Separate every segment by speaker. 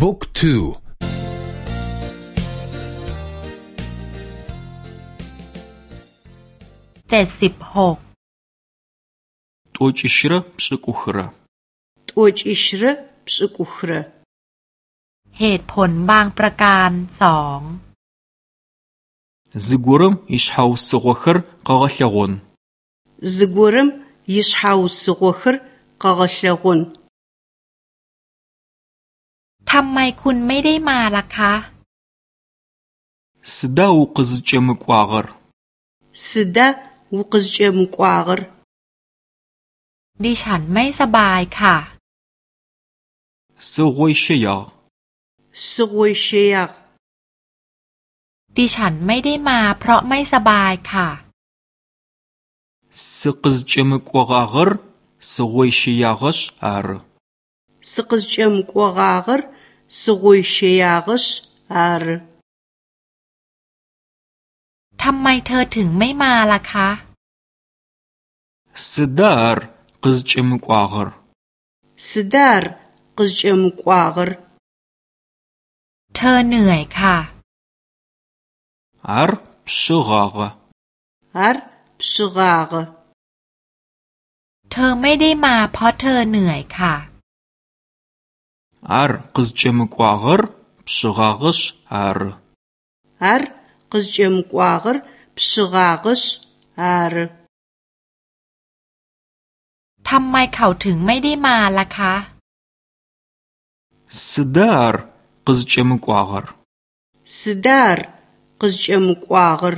Speaker 1: บุ๊กทู
Speaker 2: เจ็ดสิบหก
Speaker 3: ตัวจิชระปสกุขระ
Speaker 4: ตัวจิชระปสกุขระ
Speaker 2: เหตุผลบางประการสอง
Speaker 3: ซกุรมอิชฮาวสกุขร์กะกะลกุน
Speaker 4: ซกุรมอิชฮาวสกุขร์กะกะลกุน
Speaker 2: ทำไมคุณไม่ได้มาล่ะคะ
Speaker 3: сыда укъызыкӏэмыкӏуагъэр
Speaker 4: สดาวุกซเจมกวากร
Speaker 2: ดิฉันไม่สบายค่ะ
Speaker 3: сыгъойщэягъ
Speaker 4: สกวยเชียก
Speaker 2: ดิฉันไม่ได้มาเพราะไม่สบายค่ะ
Speaker 3: сыкъызыкӏэмыкӏуагъагъэр сыгъойщэягъэшъ ары
Speaker 4: ส กซเจมกวากรสกวยเชียกชอาร
Speaker 2: ทำไมเธอถึงไม่มาล่ะคะ
Speaker 3: сыда ар къызыкӏэмыкӏуагъэр
Speaker 4: สดารกซเจมกวากร
Speaker 2: เธอเหนื่อยค่ะ
Speaker 3: ар пшъыгъагъэ
Speaker 4: อารปสุกาก
Speaker 2: เธอไม่ได้มาเพราะเธอเหนื่อยค่ะ
Speaker 3: ар къызыкӏэмыкӏуагъэр пшъыгъагъэшъ ары
Speaker 4: อารกซเจมกวากรปสุกากชอาร
Speaker 2: ทำไมเขาถึงไม่ได้มาล่ะคะ
Speaker 3: сыда ар къызыкӏэмыкӏуагъэр
Speaker 4: สดารกซเจมกวากร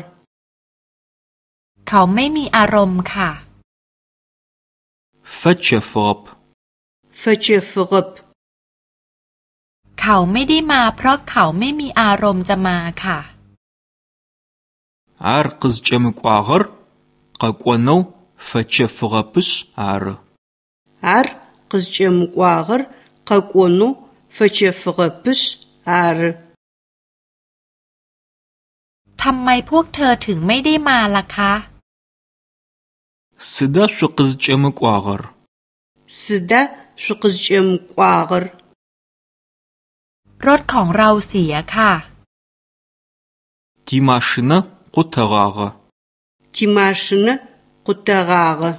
Speaker 2: เขาไม่มีอารมณ์ค่ะ
Speaker 3: фэчэфыгъэп
Speaker 4: ฟ
Speaker 2: เจฟกบ เขาไม่ได้มาเพราะเขาไม่มีอารมณ์จะมาค่ะ
Speaker 3: ар къызыкӏэмыкӏуагъэр къэкӏонэу фэчэфыгъэпышъ ары
Speaker 4: อารกซเจมกวากรกะกวนูฟเจฟกบชอาร
Speaker 2: ทำไมพวกเธอถึงไม่ได้มาล่ะคะ
Speaker 3: сыда шъукъызыкӏэмыкӏуагъэр
Speaker 4: สด
Speaker 2: ร รถของเราเสียค่ะ
Speaker 3: тимашинэ къутэгъагъэ
Speaker 4: จิมาชนะกุตะกากะ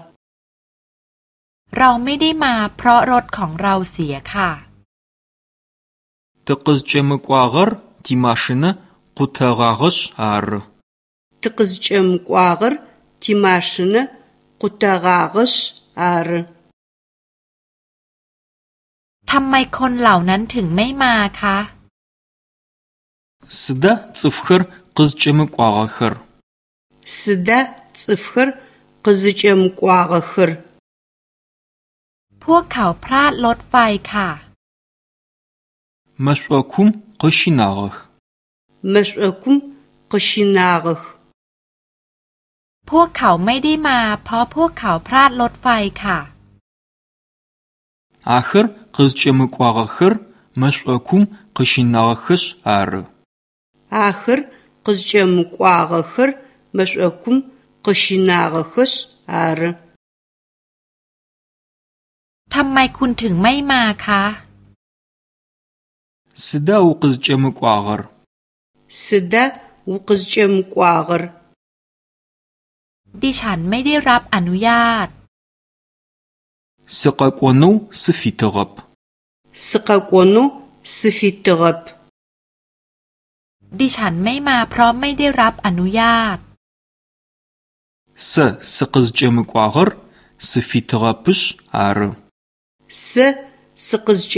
Speaker 2: เราไม่ได้มาเพราะรถของเราเสียค่ะ
Speaker 3: тыкъызыкӏэмыкӏуагъэр тимашинэ къутэгъагъэшъ ары
Speaker 4: ตกซเจ
Speaker 2: ทำไมคนเหล่านั้นถึงไม่มาคะ
Speaker 3: สดะ ጽ ฟขึ้นกึศจมกวาขึ้น
Speaker 4: สดะ ጽ ฟขึ้นกึศจมกวาขึ้น
Speaker 2: พวกเขาพลาดรถไฟค่ะ
Speaker 3: มชอคุมกชินาก
Speaker 4: มชอคุมกชินาห์
Speaker 2: พวกเขาไม่ได้มา เพราะพวกเขาพลาดรถไฟค่ะ
Speaker 3: ахэр къызыкӏэмыкӏуагъэхэр мэшӏокум къыщынагъэхэшъ ары
Speaker 4: อาขรกซเจมกวากะขรมชอคุมกชินากะขชอาร
Speaker 2: ทำไมคุณถึงไม่มาคะ
Speaker 3: сыда укъызыкӏэмыкӏуагъэр
Speaker 4: สดาวุกซเจมกวากร
Speaker 2: ดิฉันไม่ได้รับอนุญาต
Speaker 3: сыкъэкӏонэу сыфитыгъэп
Speaker 4: สกะกวนูสฟิตกบ
Speaker 2: ดิฉันไม่มาเพราะไม่ได้รับอนุญาต
Speaker 3: сэ сыкъызыкӏэмыкӏуагъэр сыфитыгъэпышъ ары
Speaker 4: สสกซ